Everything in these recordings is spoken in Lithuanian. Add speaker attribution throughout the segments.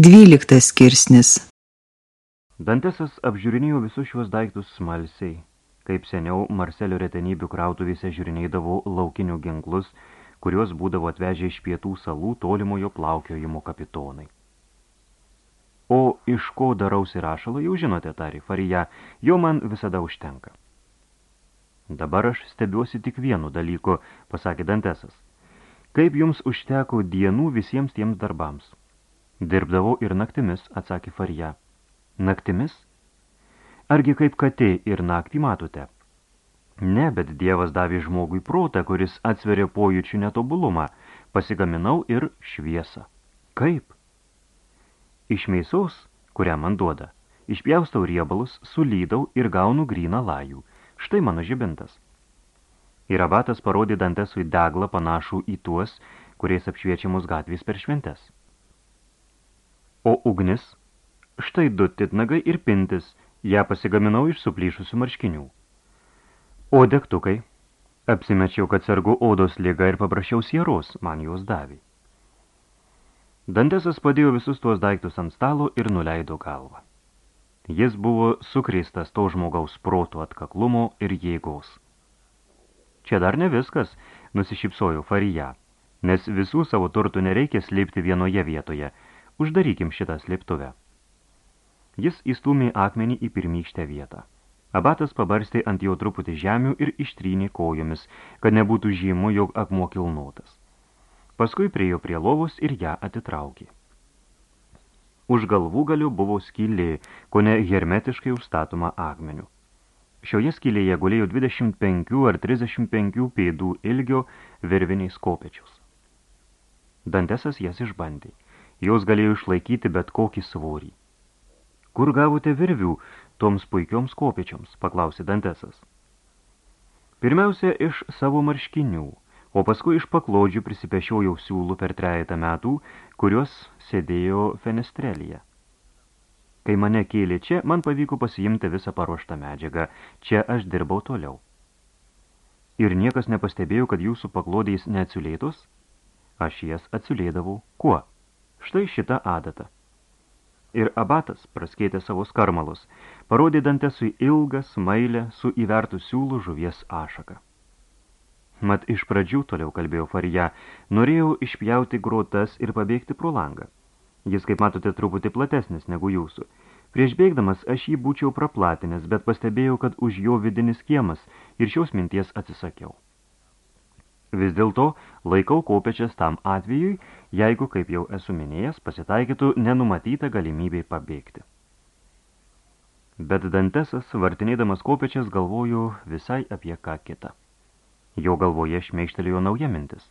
Speaker 1: Dvyliktas skirsnis
Speaker 2: Dantesas apžiūrinėjo visus šiuos daiktus smalsiai, kaip seniau Marselio retenybių krautuvėse žiūrinėdavo laukinių ginklus, kuriuos būdavo atvežę iš pietų salų tolimojo plaukiojimo kapitonai. O iš ko darausi rašalą, jau žinote, tari Farija, jo man visada užtenka. Dabar aš stebiuosi tik vienu dalyku, pasakė Dantesas. Kaip jums užteko dienų visiems tiems darbams? Dirbdavau ir naktimis, atsakė Farija. Naktimis? Argi kaip katė ir naktį matote? Ne, bet Dievas davė žmogui protą, kuris atsveria pojūčių netobulumą. Pasigaminau ir šviesą. Kaip? Iš mėsos, kurią man duoda, išpjaustau riebalus, sulydau ir gaunu gryną lajų. Štai mano žibintas. Ir abatas parodė dantesui deglą panašų į tuos, kuriais apšviečiamos gatvės per šventes. O ugnis? Štai du titnagai ir pintis, ją pasigaminau iš suplyšusių marškinių. O degtukai? Apsimečiau, kad sergu odos lyga ir paprašiau sieros, man jos davė. Dantesas padėjo visus tuos daiktus ant stalo ir nuleido galvą. Jis buvo sukrėstas to žmogaus proto atkaklumo ir jėgos. Čia dar ne viskas, nusišypsojo Farija, nes visų savo turtų nereikia slėpti vienoje vietoje – Uždarykim šitą slėptuvę. Jis įstumė akmenį į pirmykštę vietą. Abatas pabarstė ant jo truputį žemių ir ištrynė kojomis, kad nebūtų žymu, jog akmuo kilnotas. Paskui priejo prie lovos ir ją atitraukė. Už galvų galių buvo skylė, kone hermetiškai užstatoma akmeniu. Šioje skylėje gulėjo 25 ar 35 pėdų ilgio virviniais kopečius. Dantesas jas išbandė. Jos galėjo išlaikyti bet kokį svorį. Kur gavote virvių toms puikioms kopiečioms, paklausė Dantesas. Pirmiausia, iš savo marškinių, o paskui iš paklodžių prisipešiojau siūlų per trejetą metų, kurios sėdėjo fenestrelyje. Kai mane kėlė čia, man pavyko pasiimti visą paruoštą medžiagą. Čia aš dirbau toliau. Ir niekas nepastebėjo, kad jūsų paklodės neatsiulėtos? Aš jas atsiulėdavau. Kuo? Štai šitą adatą. Ir abatas, praskėtė savo skarmalus, parodė dantesui ilgą smailę su įvertų siūlų žuvies ašaką. Mat iš pradžių, toliau kalbėjo Farija, norėjau išpjauti grotas ir pabėgti pro langą. Jis, kaip matote, truputį platesnis negu jūsų. Prieš bėgdamas aš jį būčiau praplatinęs, bet pastebėjau, kad už jo vidinis kiemas ir šios minties atsisakiau. Vis dėlto laikau kopečias tam atvejui, jeigu, kaip jau esu minėjęs, pasitaikytų nenumatyta galimybė pabėgti. Bet Dantesas, vartinėdamas kopečias, galvoju visai apie ką kitą. Jo galvoje šmeištelėjo nauja mintis.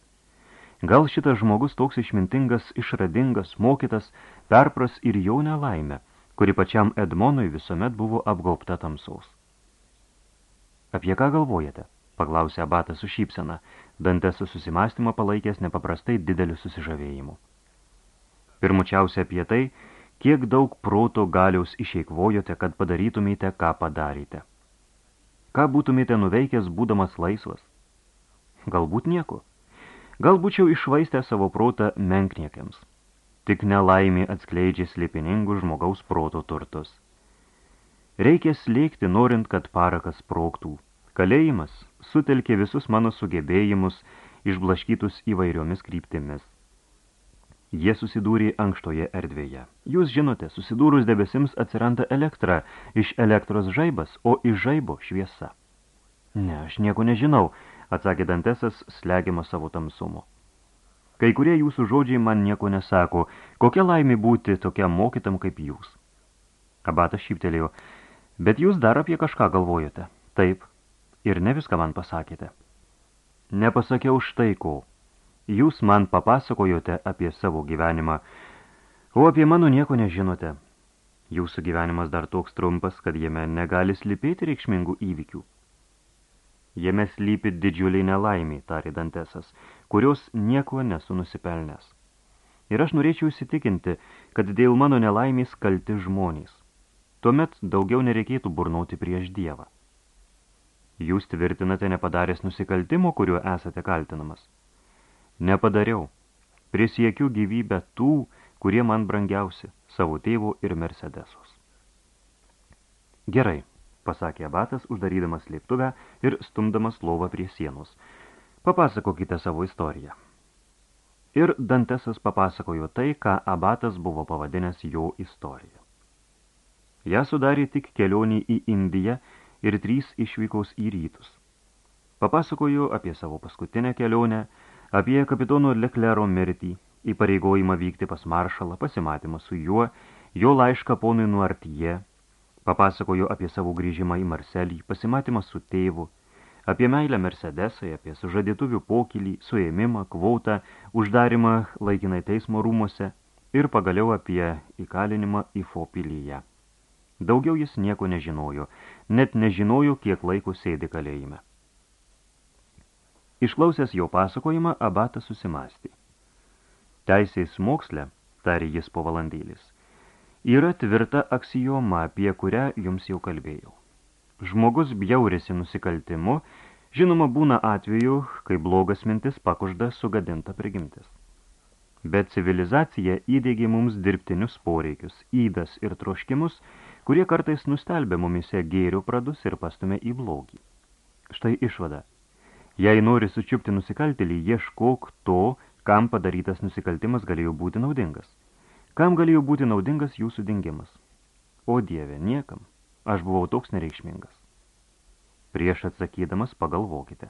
Speaker 2: Gal šitas žmogus toks išmintingas, išradingas, mokytas, perpras ir jau nelaimę, kuri pačiam Edmonui visuomet buvo apgaubta tamsaus. Apie ką galvojate? paklausė abatas su šypsena, Dantes susimastymą palaikęs nepaprastai dideliu susižavėjimu. Pirmučiausia apie tai, kiek daug proto galiaus išeikvojote, kad padarytumėte, ką padarėte. Ką būtumėte nuveikęs, būdamas laisvas? Galbūt nieko. Gal būčiau išvaistę savo protą menkniekiams. Tik nelaimė atskleidžia slėpiningų žmogaus proto turtus. Reikia slėgti, norint, kad parakas proktų. Kalėjimas sutelkė visus mano sugebėjimus, išblaškytus įvairiomis kryptimis. Jie susidūrė ankštoje erdvėje. Jūs žinote, susidūrus debesims atsiranda elektra, iš elektros žaibas, o iš žaibo šviesa. Ne, aš nieko nežinau, atsakė Dantesas, slegiama savo tamsumo. Kai kurie jūsų žodžiai man nieko nesako, kokia laimė būti tokiam mokytam kaip jūs. Abatas šyptelėjo, bet jūs dar apie kažką galvojate. Taip, ir ne viską man pasakėte. Nepasakiau štai ko. Jūs man papasakojote apie savo gyvenimą, o apie mano nieko nežinote. Jūsų gyvenimas dar toks trumpas, kad jame negali slypėti reikšmingų įvykių. Jame slypi didžiuliai nelaimiai, tarė Dantesas, kurios nieko nesu nusipelnęs. Ir aš norėčiau įsitikinti, kad dėl mano nelaimės kalti žmonės. Tuomet daugiau nereikėtų burnauti prieš Dievą. Jūs tvirtinate nepadaręs nusikaltimo, kuriuo esate kaltinamas. Nepadariau. Prisiekiu gyvybę tų, kurie man brangiausi. savo tėvo ir Mercedesos. Gerai, pasakė abatas, uždarydamas slėptuvę ir stumdamas lovą prie sienos. Papasakokite savo istoriją. Ir Dantesas papasakojo tai, ką abatas buvo pavadinęs jo istorija. Ja sudarė tik kelionį į Indiją ir trys išvykos į rytus. Papasakojo apie savo paskutinę kelionę, apie kapitono Leklero mirtį, įpareigojimą vykti pas maršalą, pasimatymą su juo, jo laišką ponui Nuartyje, papasakojo apie savo grįžimą į Marselį, pasimatymą su tėvu, apie meilę Mercedesai, apie sužadėtuvių pokylį, suėmimą, kvotą, uždarimą laikinai teismo rūmose ir pagaliau apie įkalinimą į Fopilyje. Daugiau jis nieko nežinojo, net nežinojo, kiek laiko sėdi kalėjime. Išklausęs jo pasakojimą, abatas susimastė. Teisės moksle, tarė jis po valandėlis, yra tvirta aksijoma, apie kurią jums jau kalbėjau. Žmogus bjaurėsi nusikaltimu, žinoma būna atveju, kai blogas mintis pakužda sugadinta prigimtis. Bet civilizacija įdėgė mums dirbtinius poreikius, įdas ir troškimus, kurie kartais nustelbė mumise gėrių pradus ir pastumė į blogį. Štai išvada – Jei nori sučiupti nusikaltelį, ieškok to, kam padarytas nusikaltimas galėjo būti naudingas. Kam galėjo būti naudingas jūsų dingimas? O dieve, niekam. Aš buvau toks nereikšmingas. Prieš atsakydamas pagalvokite.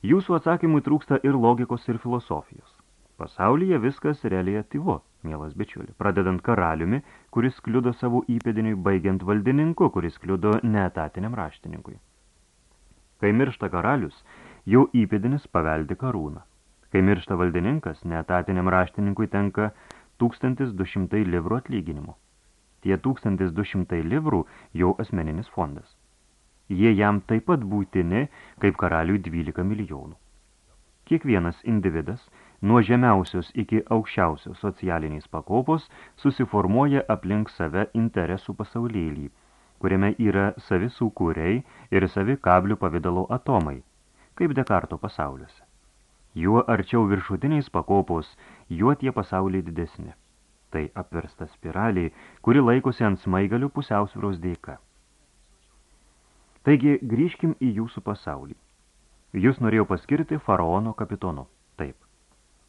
Speaker 2: Jūsų atsakymui trūksta ir logikos, ir filosofijos. Pasaulyje viskas reliatyvu, mielas bičiuli, pradedant karaliumi, kuris kliudo savo įpėdiniui, baigiant valdininku, kuris kliudo neetatiniam raštininkui. Kai miršta karalius, jau įpėdinis paveldi karūną. Kai miršta valdininkas, neetatiniam raštininkui tenka 1200 livrų atlyginimo. Tie 1200 livrų jau asmeninis fondas. Jie jam taip pat būtini, kaip karaliui 12 milijonų. Kiekvienas individas, nuo žemiausios iki aukščiausios socialiniais pakopos, susiformuoja aplink save interesų pasaulėlį, kuriame yra savi sukūriai ir savi kablių pavidalo atomai – kaip Dekarto pasauliuose. Juo arčiau viršutiniais pakopos, juo tie pasauliai didesni. Tai apversta spiraliai, kuri laikosi ant smaigalių pusiausvyros dėka. Taigi grįžkim į jūsų pasaulį. Jūs norėjau paskirti faraono kapitonu.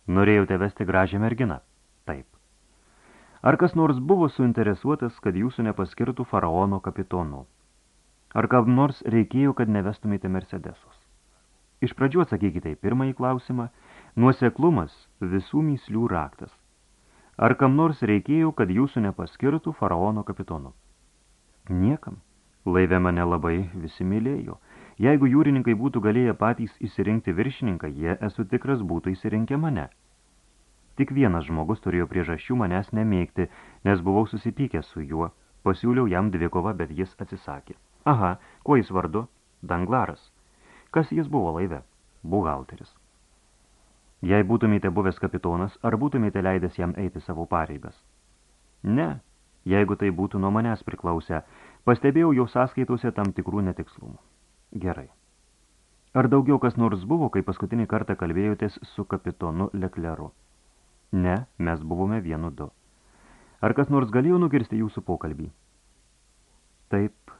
Speaker 2: Norėjote vesti gražią merginą. Taip. Ar kas nors buvo suinteresuotas, kad jūsų nepaskirtų faraono kapitonu? Ar kam nors reikėjo, kad nevestumėte Mercedesus? Iš pradžių atsakykite į pirmąjį klausimą. Nuoseklumas visų myslių raktas. Ar kam nors reikėjo, kad jūsų nepaskirtų faraono kapitonu? Niekam. Laive mane labai visi mylėjo. Jeigu jūrininkai būtų galėję patys įsirinkti viršininką, jie, esu tikras, būtų įsirinkę mane. Tik vienas žmogus turėjo priežasčių manęs nemėgti, nes buvau susipykęs su juo. Pasiūliau jam dvikovą, bet jis atsisakė. Aha, kuo jis vardu? Danglaras. Kas jis buvo laive? Buhalteris. Jei būtumėte buvęs kapitonas, ar būtumėte leidęs jam eiti savo pareigas? Ne, jeigu tai būtų nuo manęs priklausę, pastebėjau jau sąskaitose tam tikrų netikslumų. Gerai. Ar daugiau kas nors buvo, kai paskutinį kartą kalbėjotės su kapitonu Lekleru? Ne, mes buvome vienu du. Ar kas nors galėjo nukirsti jūsų pokalbį? Taip,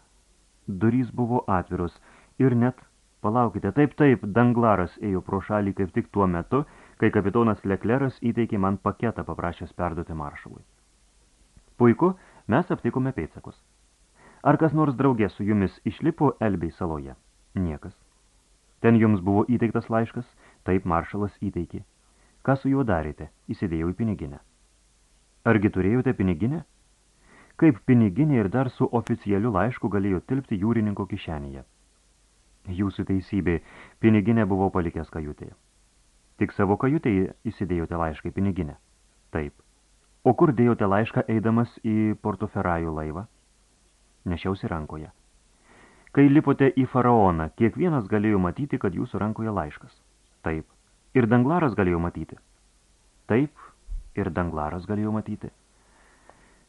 Speaker 2: durys buvo atviros ir net Palaukite, taip, taip, Danglaras ėjo pro šalį kaip tik tuo metu, kai kapitonas Lekleras įteikė man paketą paprašęs perduoti maršalui. Puiku, mes aptikome pėtsakus. Ar kas nors draugė su jumis išlipo Elbei saloje? Niekas. Ten jums buvo įteiktas laiškas? Taip, maršalas įteikė. Ką su juo darėte? Įsidėjau į piniginę. Argi turėjote piniginę? Kaip piniginė ir dar su oficialiu laišku galėjo tilpti jūrininko kišenėje. Jūsų teisybė, piniginė buvo palikęs kajutėje. Tik savo kajutėje įsidėjote laišką į piniginę. Taip. O kur dėjote laišką eidamas į Portoferajų laivą? Nešiausi rankoje. Kai lipote į faraoną, kiekvienas galėjo matyti, kad jūsų rankoje laiškas. Taip. Ir danglaras galėjo matyti. Taip. Ir danglaras galėjo matyti.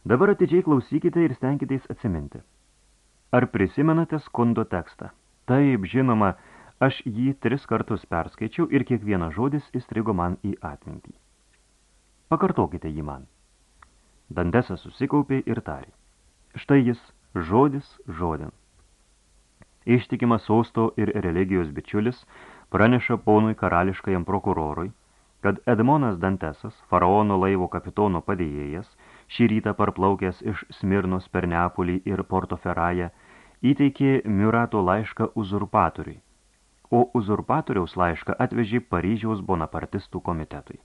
Speaker 2: Dabar atidžiai klausykite ir stenkitės atsiminti. Ar prisimenate skundo tekstą? Taip, žinoma, aš jį tris kartus perskaičiau ir kiekvienas žodis įstrigo man į atmintį. Pakartokite jį man. Dantesas susikaupė ir tarė. Štai jis, žodis žodin. Ištikimas sosto ir religijos bičiulis praneša ponui karališkajam prokurorui, kad Edmonas Dantesas, faraono laivo kapitono padėjėjas, šį rytą parplaukęs iš Smirnos per Neapolį ir Portoferają, įteikė Miurato laišką uzurpatoriui, o uzurpatoriaus laišką atvežė Paryžiaus bonapartistų komitetui.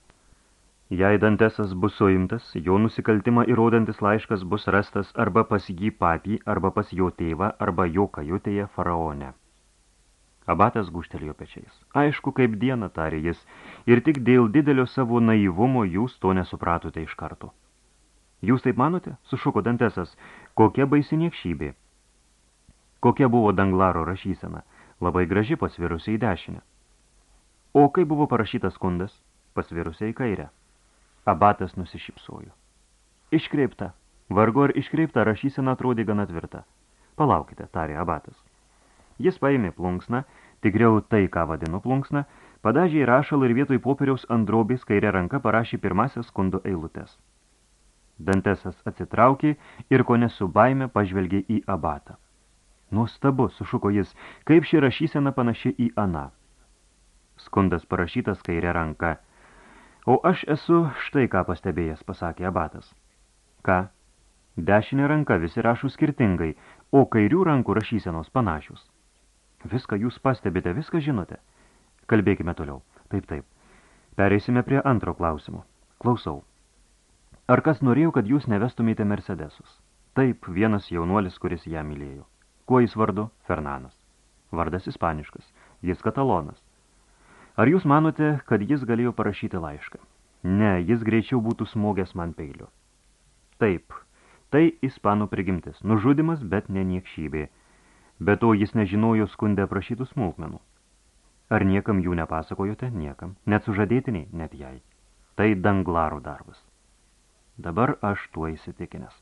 Speaker 2: Jei Dantesas bus suimtas, jo nusikaltimą įrodantis laiškas bus rastas arba pas jį patį, arba pas jo tėvą, arba jo kajutėje faraone. Abatas guštelėjo pečiais. Aišku, kaip diena, tarė jis, ir tik dėl didelio savo naivumo jūs to nesupratote iš karto. Jūs taip manote? Sušuko Dantesas. Kokia baisi niekšybė. Kokia buvo Danglaro rašysena? Labai graži pasvirusiai į dešinę. O kai buvo parašytas skundas? Pasvirusiai į kairę. Abatas nusišypsojo. Iškreipta. Vargu ar iškreipta rašysena atrodė gana tvirta. Palaukite, tarė abatas. Jis paėmė plunksną, tikriau tai, ką vadinu plunksną, padažė į rašalą ir vietoj popieriaus ant drobės kairė ranka parašė pirmasias skundo eilutes. Dantesas atsitraukė ir ko nesu baime pažvelgė į abatą. Nuostabu, sušuko jis, kaip ši rašysena panaši į aną. Skundas parašytas kairė ranka. O aš esu štai ką pastebėjęs, pasakė abatas. Ką? Dešinė ranka visi rašų skirtingai, o kairių rankų rašysenos panašius. Viską jūs pastebite, viską žinote. Kalbėkime toliau. Taip, taip. Pereisime prie antro klausimo. Klausau. Ar kas norėjo, kad jūs nevestumėte Mercedesus? Taip, vienas jaunuolis, kuris ją mylėjo. Kuo jis vardu? Fernanas. Vardas ispaniškas. Jis katalonas. Ar jūs manote, kad jis galėjo parašyti laišką? Ne, jis greičiau būtų smogęs man peiliu. Taip, tai ispanų prigimtis. Nužudimas, bet ne niekšybė. Bet to jis nežinojo skundę prašytų smulkmenų. Ar niekam jų nepasakojote? Niekam. Net sužadėtiniai? Net jai. Tai danglaro darbas. Dabar aš tuo įsitikinęs.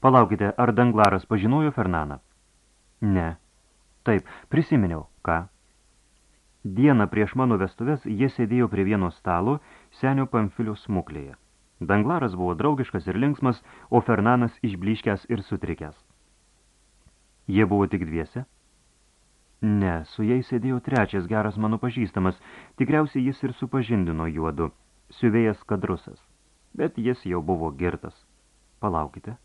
Speaker 2: Palaukite, ar danglaras pažinojo Fernaną? Ne. Taip, prisiminiau. Ką? Dieną prieš mano vestuvės jie sėdėjo prie vieno stalo senio Pamfilio smuklėje. Danglaras buvo draugiškas ir linksmas, o Fernanas išbliškęs ir sutrikęs. Jie buvo tik dviese? Ne, su jais sėdėjo trečias geras mano pažįstamas, tikriausiai jis ir supažindino juodu, siuvėjas kadrusas, bet jis jau buvo girtas. Palaukite,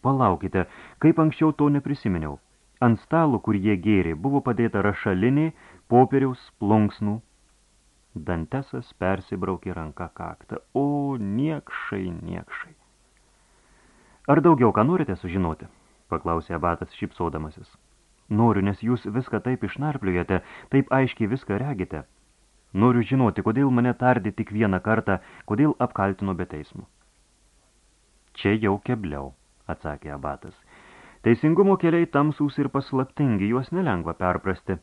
Speaker 2: palaukite, kaip anksčiau to neprisiminiau. Ant stalo, kur jie gėrė, buvo padėta rašalinė, popieriaus, plunksnų. Dantesas persibraukė ranką kaktą. O, niekšai, niekšai. Ar daugiau ką norite sužinoti? paklausė abatas šipsodamasis. Noriu, nes jūs viską taip išnarpliujate, taip aiškiai viską regite. Noriu žinoti, kodėl mane tardė tik vieną kartą, kodėl apkaltino be teismo. Čia jau kebliau, atsakė abatas. Teisingumo keliai tamsūs ir paslaptingi, juos nelengva perprasti.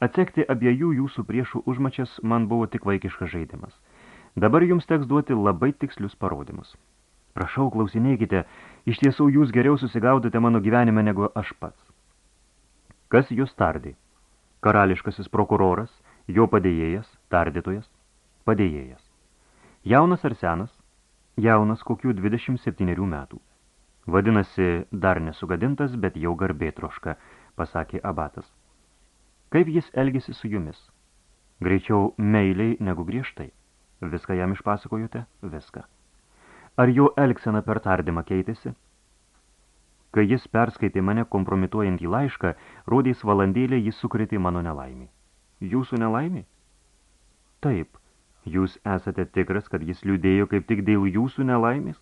Speaker 2: Atsekti abiejų jūsų priešų užmačias man buvo tik vaikiškas žaidimas. Dabar jums teks duoti labai tikslius parodymus. Prašau, klausinėkite, iš tiesų jūs geriau susigaudote mano gyvenime negu aš pats. Kas jūs tardė? Karališkasis prokuroras, jo padėjėjas, tardytojas, padėjėjas. Jaunas ar senas? Jaunas kokių 27 metų. Vadinasi, dar nesugadintas, bet jau garbė troška, pasakė abatas. Kaip jis elgėsi su jumis? Greičiau meiliai negu griežtai. Viską jam išpasakojote? Viską. Ar jo elgsena per tardymą keitėsi? Kai jis perskaitė mane kompromituojant į laišką, rodės valandėlė jis sukretė mano nelaimį. Jūsų nelaimį? Taip, jūs esate tikras, kad jis liūdėjo kaip tik dėl jūsų nelaimės?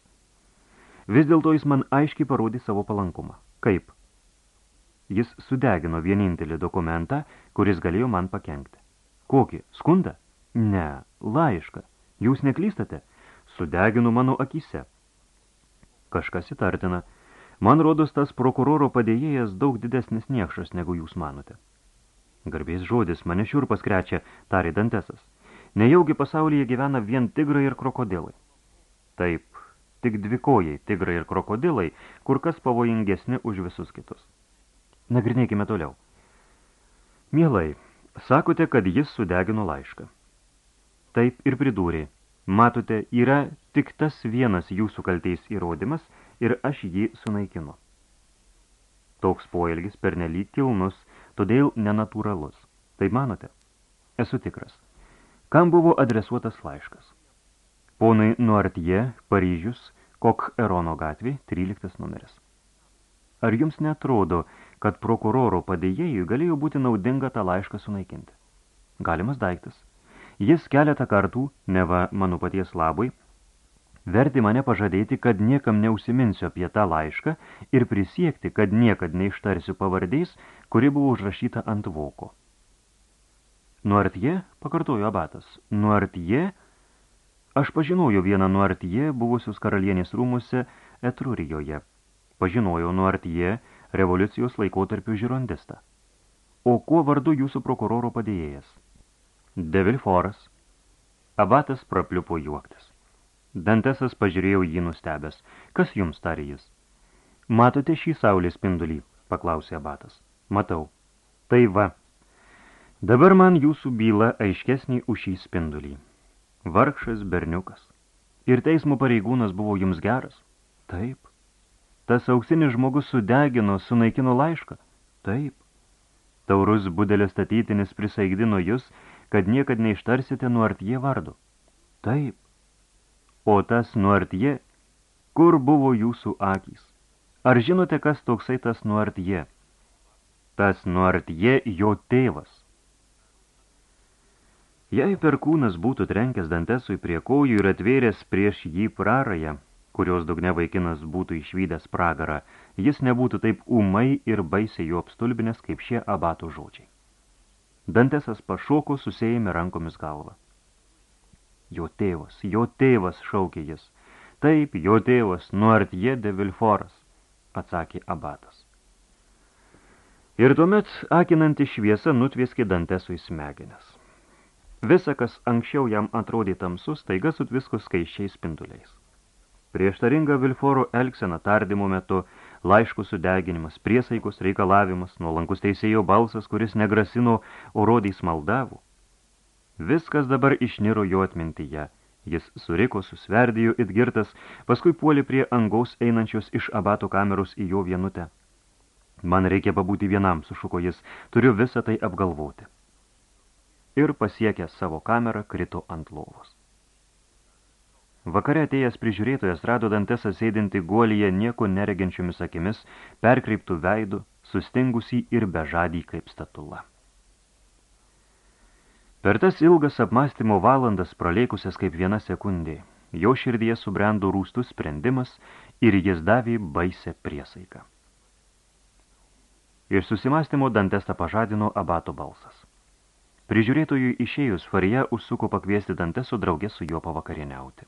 Speaker 2: Vis dėlto jis man aiškiai parodė savo palankumą. Kaip? Jis sudegino vienintelį dokumentą, kuris galėjo man pakengti. Kokį? Skundą? Ne, laišką. Jūs neklystate? sudeginu mano akise. Kažkas įtartina. Man rodos, tas prokuroro padėjėjas daug didesnis niekšas, negu jūs manote. Garbės žodis, mane šiurpas krečia, tarė Dantesas. Nejaugi pasaulyje gyvena vien tigrai ir krokodilai. Taip, tik dvikojai tigrai ir krokodilai, kur kas pavojingesni už visus kitus. Nagrinėkime toliau. Mielai, sakote, kad jis sudegino laišką. Taip ir pridūrė, Matote, yra tik tas vienas jūsų kalteis įrodymas ir aš jį sunaikinu. Toks poelgis pernelyg kilnus, todėl nenatūralus. Tai manote? Esu tikras. Kam buvo adresuotas laiškas? Ponai Nuartie, Paryžius, Kok Erono gatvė, 13 numeris. Ar jums netrodo, kad prokuroro padėjėjui galėjo būti naudinga tą laišką sunaikinti? Galimas daiktas. Jis keletą kartų, neva mano paties labui, verti mane pažadėti, kad niekam neužsiminsiu apie tą laišką ir prisiekti, kad niekad neištarsiu pavardės, kuri buvo užrašyta ant voko. Nuartie, pakartojo abatas, Nuartie, aš pažinojau vieną Nuartie buvusius karalienės rūmuse Etrurijoje. Pažinojau Nuartie revoliucijos laikotarpių žirondistą. O kuo vardu jūsų prokuroro padėjėjas? De Vilforas. Abatas prapliupo juoktis. Dantesas pažiūrėjo jį nustebęs. Kas jums tarė jis? Matote šį saulės spindulį? Paklausė abatas. Matau. Tai va. Dabar man jūsų byla aiškesnį už šį spindulį. Vargšas berniukas. Ir teismo pareigūnas buvo jums geras? Taip. Tas auksinis žmogus sudegino, sunaikino laišką? Taip. Taurus budelės statytinis prisaigdino jūs, kad niekad neištarsite nuartie vardu? Taip. O tas nuartie, kur buvo jūsų akys? Ar žinote, kas toksai tas nuartie? Tas nuartie jo tėvas. Jei perkūnas būtų trenkęs dantesui prie kojų ir atvėręs prieš jį prarąją, kurios dugne vaikinas būtų išvydęs pragarą, jis nebūtų taip umai ir baisiai jo apstulbinęs kaip šie abatų žodžiai. Dantesas pašoko susėjame rankomis galvą. Jo tėvas, jo tėvas, šaukė jis. Taip, jo tėvas, nuartie de Vilforas, atsakė abatas. Ir tuomet akinanti šviesa nutvieskė Dantesui smegenes. Visa, kas anksčiau jam atrodė tamsus, taiga sutvisko skaiščiais spinduliais. Prieštaringa Vilforo elgsena tardymo metu, laiškų sudeginimas, priesaikus reikalavimas, nuolankus teisėjo balsas, kuris negrasino, o rodys maldavų. Viskas dabar išniro jo atmintyje. Jis suriko, susverdėjo it girtas, paskui puolė prie angos einančios iš abato kameros į jo vienutę. Man reikia pabūti vienam, sušuko jis, turiu visą tai apgalvoti ir pasiekęs savo kamerą krito ant lovos. Vakare atėjęs prižiūrėtojas rado Dantesą sėdinti guolyje nieko neregenčiomis akimis, perkreiptų veidų, sustingusį ir bežadį kaip statula. Per tas ilgas apmastymo valandas praleikusias kaip viena sekundė, jo širdyje subrendo rūstus sprendimas ir jis davė baisę priesaiką. Iš susimastymo Dantestą pažadino abato balsas. Prižiūrėtojui išėjus Farija užsuko pakviesti Danteso draugės su juo pavakarieniauti.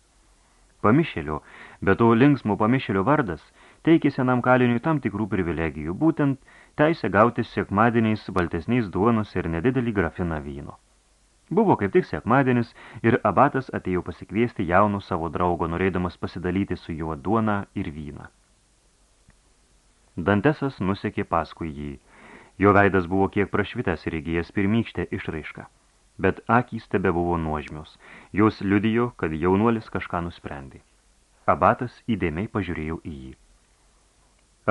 Speaker 2: Pamišėlio, bet to linksmo pamišėlio vardas teikė senam kaliniui tam tikrų privilegijų, būtent teisę gauti sekmadieniais baltesniais duonos ir nedidelį grafiną vyno. Buvo kaip tik sekmadienis ir abatas atėjo pasikviesti jaunų savo draugo, norėdamas pasidalyti su juo duoną ir vyną. Dantesas nusekė paskui jį – Jo veidas buvo kiek prašvitęs ir įgyjęs pirmykštę išraišką, bet akys tebe buvo nuožmios. Jos liudijo, kad jaunuolis kažką nusprendė. Abatas įdėmiai pažiūrėjau į jį.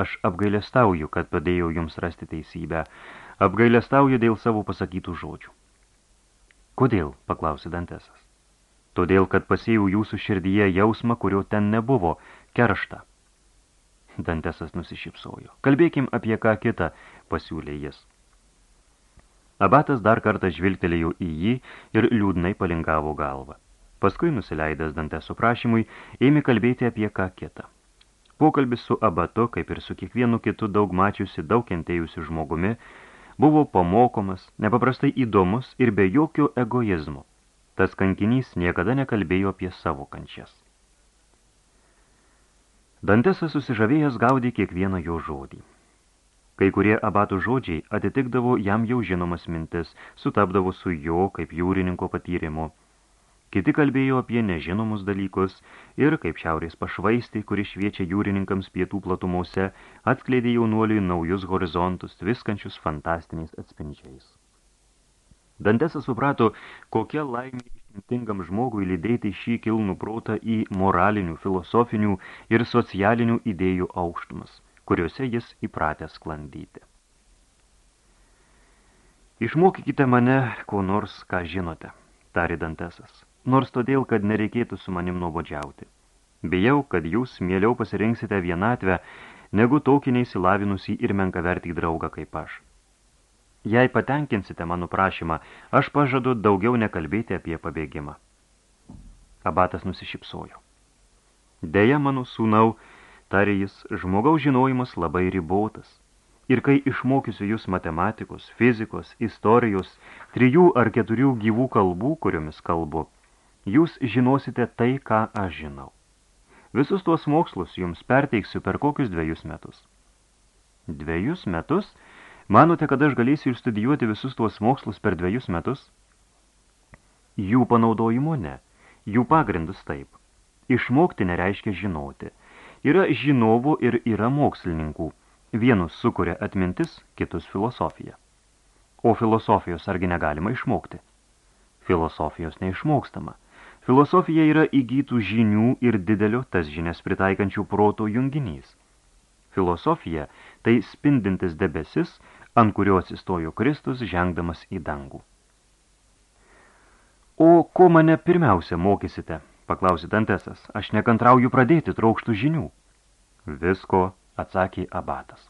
Speaker 2: Aš apgailestauju, kad padėjau jums rasti teisybę. Apgailestauju dėl savo pasakytų žodžių. Kodėl, paklausė Dantesas. Todėl, kad pasėjau jūsų širdyje jausmą, kurio ten nebuvo, kerštą. Dantesas nusišypsojo. Kalbėkim apie ką kitą, pasiūlė jis. Abatas dar kartą žvilgtelėjo į jį ir liūdnai palingavo galvą. Paskui, nusileidęs Danteso prašymui, ėmė kalbėti apie ką kitą. Pokalbis su abatu, kaip ir su kiekvienu kitu daug mačiusi, daug kentėjusi žmogumi, buvo pamokomas, nepaprastai įdomus ir be jokio egoizmo. Tas kankinys niekada nekalbėjo apie savo kančias. Dantesas susižavėjęs gaudė kiekvieną jo žodį. Kai kurie abatų žodžiai atitikdavo jam jau žinomas mintis, sutapdavo su jo kaip jūrininko patyrimu. Kiti kalbėjo apie nežinomus dalykus ir, kaip šiaurės pašvaisti, kuri šviečia jūrininkams pietų platumose, atskleidė jaunuoliui naujus horizontus, viskančius fantastiniais atspindžiais. Dantesas suprato, kokia laimė išmintingam žmogui lydėti šį kilnų protą į moralinių, filosofinių ir socialinių idėjų aukštumas, kuriuose jis įpratęs sklandyti. Išmokykite mane, ko nors, ką žinote, tari Dantesas, nors todėl, kad nereikėtų su manim nuobodžiauti. Bijau, kad jūs mieliau pasirinksite vienatvę, negu tokį neįsilavinusį ir menkavertį draugą kaip aš. Jei patenkinsite mano prašymą, aš pažadu daugiau nekalbėti apie pabėgimą. Abatas nusišypsojo. Deja, mano sūnau, tarė jis, žmogaus žinojimas labai ribotas. Ir kai išmokysiu jūs matematikos, fizikos, istorijos, trijų ar keturių gyvų kalbų, kuriomis kalbu, jūs žinosite tai, ką aš žinau. Visus tuos mokslus jums perteiksiu per kokius dviejus metus. Dviejus metus – Manote, kad aš galėsiu išstudijuoti visus tuos mokslus per dviejus metus? Jų panaudojimo ne, jų pagrindus taip. Išmokti nereiškia žinoti. Yra žinovų ir yra mokslininkų. Vienus sukuria atmintis, kitus filosofija. O filosofijos argi negalima išmokti? Filosofijos neišmokstama. Filosofija yra įgytų žinių ir didelio tas žinias pritaikančių proto junginys. Filosofija – tai spindintis debesis, ant kurio atsistojo Kristus, žengdamas į dangų. O ko mane pirmiausia mokysite, paklausė Dantesas, aš nekantrauju pradėti traukštų žinių. Visko, atsakė abatas.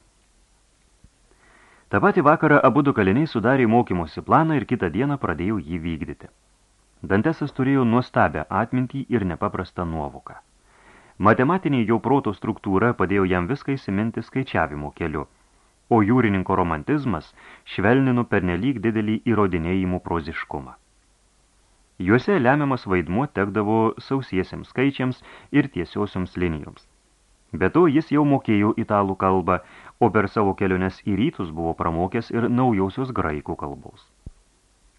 Speaker 2: Ta patį vakarą abu du kaliniai sudarė mokymosi planą ir kitą dieną pradėjo jį vykdyti. Dantesas turėjo nuostabę atmintį ir nepaprastą nuovoką. Matematinė jo proto struktūra padėjo jam viską įsiminti skaičiavimo keliu – o jūrininko romantizmas švelnino pernelyg didelį įrodinėjimų proziškumą. Juose lemiamas vaidmuo tekdavo sausiesiems skaičiams ir tiesiosioms linijoms. Be to jis jau mokėjo italų kalbą, o per savo keliones į rytus buvo pramokęs ir naujausios graikų kalbos.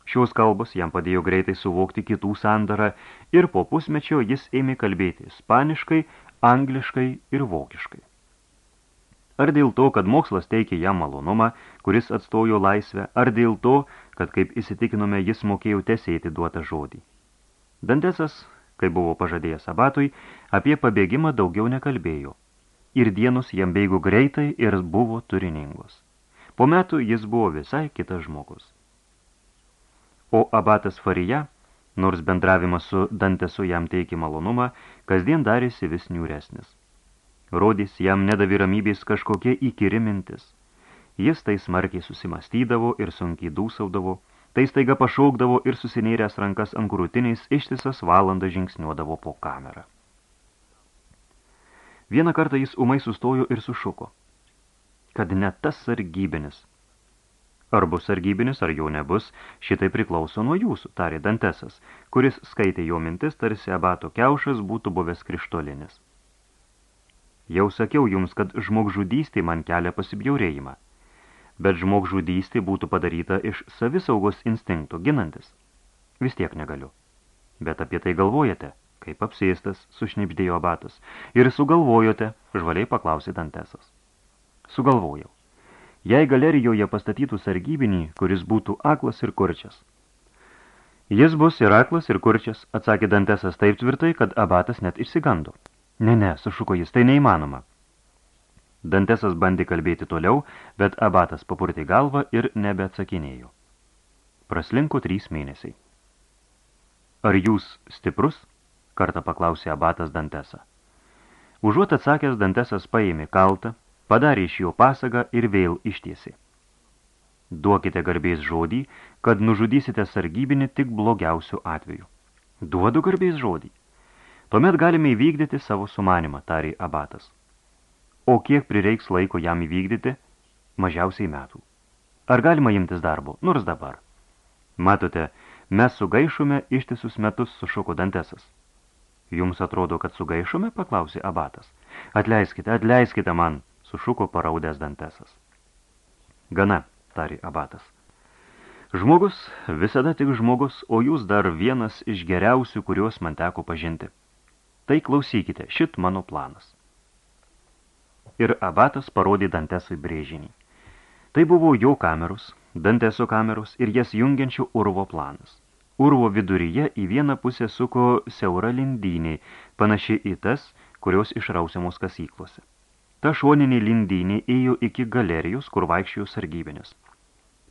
Speaker 2: Šios kalbos jam padėjo greitai suvokti kitų sandarą ir po pusmečio jis ėmė kalbėti ispaniškai, angliškai ir vokiškai. Ar dėl to, kad mokslas teikia jam malonumą, kuris atstojo laisvę, ar dėl to, kad, kaip įsitikinome, jis mokėjo tesėti duotą žodį. Dantesas, kai buvo pažadėjęs abatui, apie pabėgimą daugiau nekalbėjo. Ir dienos jam bėgo greitai ir buvo turiningos. Po metų jis buvo visai kitas žmogus. O abatas Farija, nors bendravimas su Dantesu jam teikė malonumą, kasdien darėsi vis niūresnis. Rodys jam nedavė ramybės kažkokie įkyri mintis. Jis tai smarkiai susimastydavo ir sunkiai dūsaudavo, tai staiga pašaukdavo ir susinėręs rankas ant krūtiniais ištisas valandą žingsniuodavo po kamerą. Vieną kartą jis umai sustojo ir sušuko. Kad ne tas sargybinis. Ar bus sargybinis, ar jau nebus, šitai priklauso nuo jūsų, tarė Dantesas, kuris skaitė jo mintis, tarsi abato kiaušas būtų buvęs krištolinis. Jau sakiau jums, kad žmogžudystė man kelia pasibjaurėjimą. Bet žmogžudystė būtų padaryta iš savisaugos instinkto ginantis. Vis tiek negaliu. Bet apie tai galvojate, kaip apsėstas, sušnipždėjo abatas. Ir sugalvojote, žvaliai paklausė Dantesas. Sugalvojau. Jei galerijoje pastatytų sargybinį, kuris būtų aklas ir kurčias. Jis bus ir aklas, ir kurčias, atsakė Dantesas taip tvirtai, kad abatas net išsigando. Ne, ne, sušuko jis, tai neįmanoma. Dantesas bandė kalbėti toliau, bet abatas papurtė galvą ir nebeatsakinėjo. Praslinko trys mėnesiai. Ar jūs stiprus? kartą paklausė abatas Dantesą. Užuot atsakęs, Dantesas paėmė kaltą, padarė iš jo pasagą ir vėl ištiesi. Duokite garbės žodį, kad nužudysite sargybinį tik blogiausių atveju. Duodu garbės žodį. Tuomet galime įvykdyti savo sumanimą, tarė abatas. O kiek prireiks laiko jam įvykdyti? Mažiausiai metų. Ar galima imtis darbo? Nors dabar. Matote, mes sugaišume ištisus metus, sušuko Dantesas. Jums atrodo, kad sugaišume, paklausė abatas. Atleiskite, atleiskite man, sušuko paraudęs Dantesas. Gana, tarė abatas. Žmogus visada tik žmogus, o jūs dar vienas iš geriausių, kuriuos man teko pažinti. Tai klausykite, šit mano planas. Ir abatas parodė Dantesui brėžinį. Tai buvo jo kameros, Danteso kameros ir jas jungiančių urvo planas. Urvo viduryje į vieną pusę suko siaura lindyniai, panaši į tas, kurios išrausiamos kasyklose. Ta šoninė lindynė ėjo iki galerijos, kur vaikščiojo sargybinis.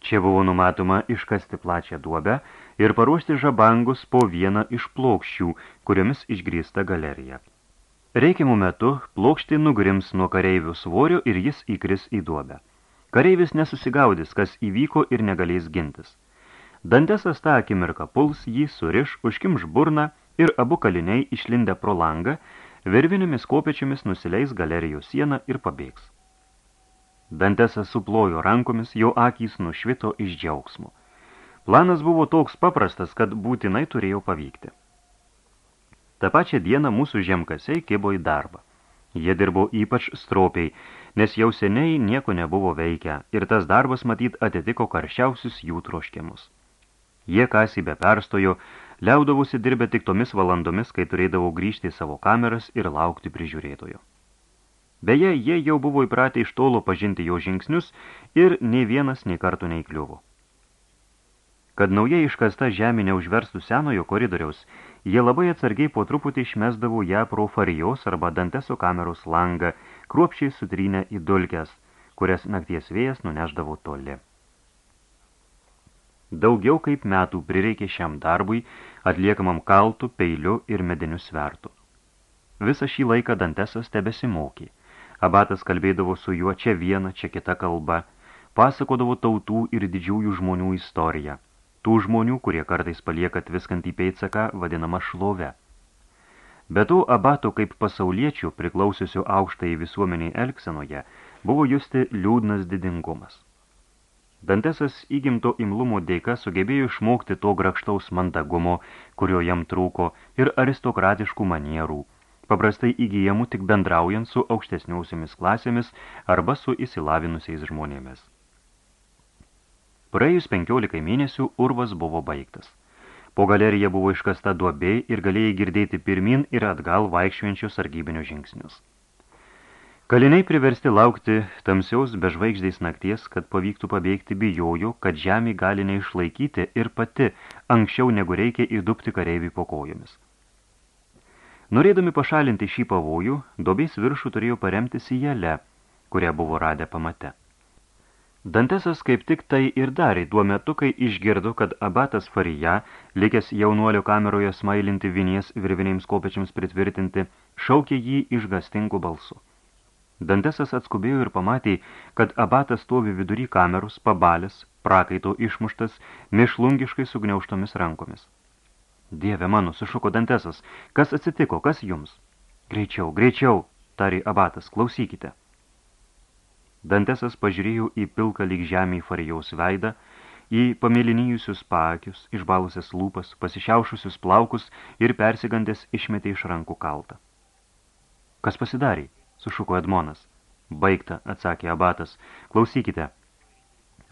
Speaker 2: Čia buvo numatoma iškasti plačią duobę ir paruošti žabangus po vieną iš plokščių, kuriomis išgrįsta galerija. Reikimų metu plokštį nugrims nuo kareivių svorio ir jis įkris į duobę. Kareivis nesusigaudys, kas įvyko ir negalės gintis. Dantesas tą akimirką puls jį, suriš, užkimš burną ir abu kaliniai išlindę pro langą, virvinėmis kopiečiamis nusileis galerijos sieną ir pabėgs. Dantesas suplojo rankomis, jo akys nušvito iš džiaugsmo. Planas buvo toks paprastas, kad būtinai turėjo pavykti. Ta pačią dieną mūsų žemkasiai kibo į darbą. Jie dirbo ypač stropiai, nes jau seniai nieko nebuvo veikę ir tas darbas matyt atitiko karščiausius jų troškimus. Jie kasį be perstojo, liaudavosi dirbę tik tomis valandomis, kai turėdavo grįžti į savo kameras ir laukti prižiūrėtojo. Beje, jie jau buvo įpratę iš tolo pažinti jo žingsnius ir nei vienas nei kartų neįkliuvo. Kad naujai iškasta žemė neužverstų senojo koridoriaus, jie labai atsargiai po truputį išmesdavo ją pro farijos arba danteso kameros langą, kruopšiai sutrynę į dulkes, kurias nakties vėjas nuneždavo toli. Daugiau kaip metų prireikė šiam darbui, atliekamam kaltų, peiliu ir mediniu svertu. Visą šį laiką Dantesas tebesimokė. Abatas kalbėdavo su juo čia viena, čia kita kalba, pasakodavo tautų ir didžiųjų žmonių istoriją – tų žmonių, kurie kartais palieka tviskantį peitsaką, vadinama šlove. Be to, abato kaip pasauliečių, priklausiusių aukštai visuomeniai elksenoje, buvo justi liūdnas didingumas. Dantesas įgimto imlumo dėka sugebėjo išmokti to grakštaus mandagumo, kurio jam trūko, ir aristokratiškų manierų, paprastai įgyjamų tik bendraujant su aukštesniausiamis klasėmis arba su įsilavinusiais žmonėmis. Praėjus 15 mėnesių urvas buvo baigtas. Po galerija buvo iškasta duobė ir galėjai girdėti pirmin ir atgal vaikščiuojančius sargybinius žingsnius. Kaliniai priversti laukti tamsiaus bežvaigždės nakties, kad pavyktų pabėgti bijojo, kad žemė gali neišlaikyti ir pati anksčiau negu reikia įdupti kareivį po kojomis. Norėdami pašalinti šį pavojų, dobės viršų turėjo paremti sijelę, kurią buvo radę pamate. Dantesas kaip tik tai ir darė tuo metu, kai išgirdo, kad abatas Farija, likęs jaunuolio kameroje smailinti vinies virvinėms kopečiams pritvirtinti, šaukė jį išgastingų balsu. Dantesas atskubėjo ir pamatė, kad abatas stovi vidury kameros, pabalės, prakaito išmuštas, mišlungiškai sugniauštomis rankomis. Dieve mano, sušuko Dantesas, kas atsitiko, kas jums? Greičiau, greičiau, tarė abatas, klausykite. Dantesas pažiūrėjo į pilką lyg žemį farijaus veidą, į pamėlinyjusius paakius, išbalusias lūpas, pasišiaušusius plaukus ir persigandęs išmetė iš rankų kaltą. Kas pasidarė? sušuko Edmonas. Baigta, atsakė abatas. Klausykite,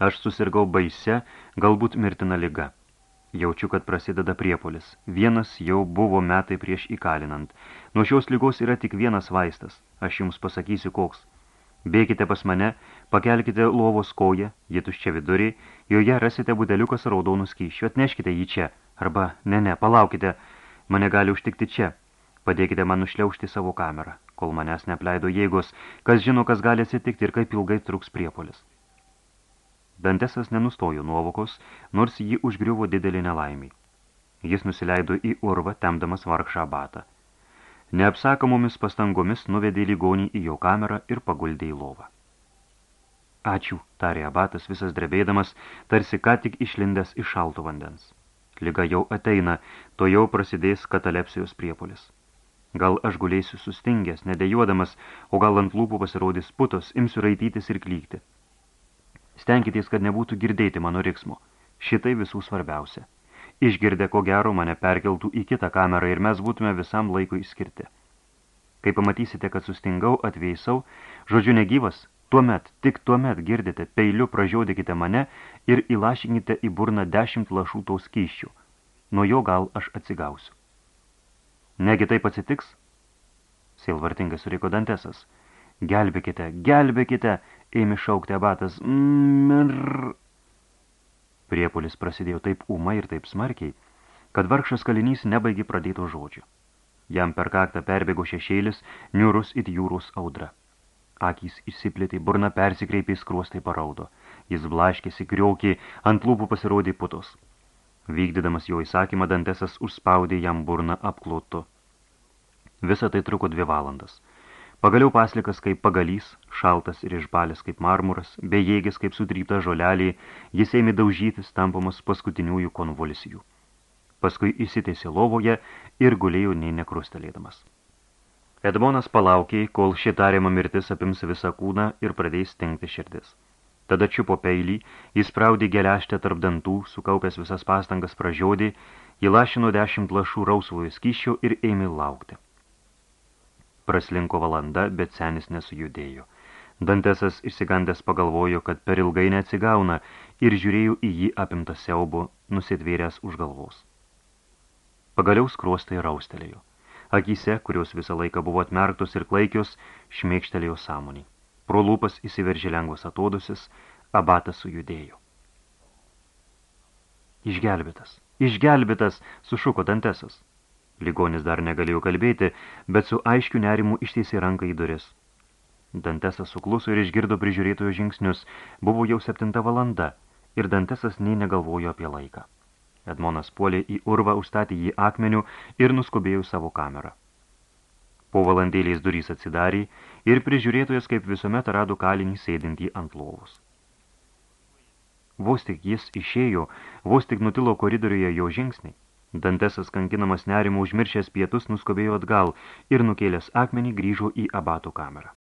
Speaker 2: aš susirgau baise, galbūt mirtina liga. Jaučiu, kad prasideda priepolis. Vienas jau buvo metai prieš įkalinant. Nuo šios lygos yra tik vienas vaistas. Aš jums pasakysiu koks. Bėkite pas mane, pakelkite lovos koją, jie tuščia vidurį, joje rasite budeliukas raudonų skyšių, atneškite jį čia, arba, ne, ne, palaukite, mane gali užtikti čia. Padėkite man nušliaužti savo kamerą, kol manęs neapleido jėgos, kas žino, kas gali atsitikti ir kaip ilgai truks priepolis. Dantesas nenustojo nuovokos, nors jį užgriuvo didelį nelaimį. Jis nusileido į urvą, temdamas vargšą batą. Neapsakomomis pastangomis nuvedė ligonį į jo kamerą ir paguldė į lovą. Ačiū, tarė abatas visas drebėdamas, tarsi ką tik išlindęs iš šalto vandens. Liga jau ateina, to jau prasidės katalepsijos priepolis. Gal aš gulėsiu sustingęs, nedejuodamas, o gal ant lūpų pasirodys putos, imsiu raitytis ir klykti. Stenkitės, kad nebūtų girdėti mano riksmo. Šitai visų svarbiausia išgirdę ko gero mane perkeltų į kitą kamerą ir mes būtume visam laikui išskirti. Kai pamatysite, kad sustingau, atvėsau, žodžiu negyvas, tuomet, tik tuomet girdite, peiliu pražiaudykite mane ir įlašinkite į burną dešimt lašų taus kyščių. Nuo jo gal aš atsigausiu. Negi taip atsitiks? Silvartingai suriko Dantesas. Gelbėkite, gelbėkite, ėmė šaukti abatas. Mrrr. Priepolis prasidėjo taip umai ir taip smarkiai, kad vargšas kalinys nebaigi pradėto žodžio. Jam per kaktą perbėgo šešėlis, niurus it jūros audra. Akys išsiplėtė, burna persikreipė, skruostai paraudo. Jis blaškėsi, kriokė, ant lūpų pasirodė putos. Vykdydamas jo įsakymą, Dantesas užspaudė jam burną apklotu. Visa tai truko dvi valandas. Pagaliau paslikas kaip pagalys, šaltas ir išbalęs kaip marmuras, bejėgis kaip sutrypta žolelė, jis ėmė daužytis tampamas paskutiniųjų konvulsijų. Paskui įsiteisė lovoje ir gulėjo nei nekrustelėdamas. Edmonas palaukė, kol ši tariama mirtis apims visą kūną ir pradės stingti širdis. Tada čiupo peilį, įspraudė geleštę tarp dantų, sukaupęs visas pastangas pražiodį, įlašino dešimt lašų rausvojo skyščio ir ėmė laukti. Praslinko valanda, bet senis nesujudėjo. Dantesas išsigandęs pagalvojo, kad per ilgai neatsigauna ir žiūrėjo į jį apimtą siaubo, nusitvėręs už galvos. Pagaliau skruostai raustelėjo. Akise, kurios visą laiką buvo atmerktos ir klaikios, šmėkštelėjo sąmonį. Pro lūpas įsiveržė lengvas atodusis, abatas sujudėjo. Išgelbėtas, išgelbėtas, sušuko Dantesas. Ligonis dar negalėjo kalbėti, bet su aiškiu nerimu ištiesė ranką į duris. Dantesas sukluso ir išgirdo prižiūrėtojo žingsnius. Buvo jau septinta valanda ir Dantesas nei negalvojo apie laiką. Edmonas puolė į urvą, užstatė jį akmeniu ir nuskubėjo savo kamerą. Po valandėlės durys atsidarė ir prižiūrėtojas kaip visuomet rado kalinį sėdintį ant lovos. Vos tik jis išėjo, vos tik nutilo koridoriuje jo žingsniai. Dantesas kankinamas nerimo užmiršęs pietus nuskubėjo atgal ir nukėlęs akmenį grįžo į abatų kamerą.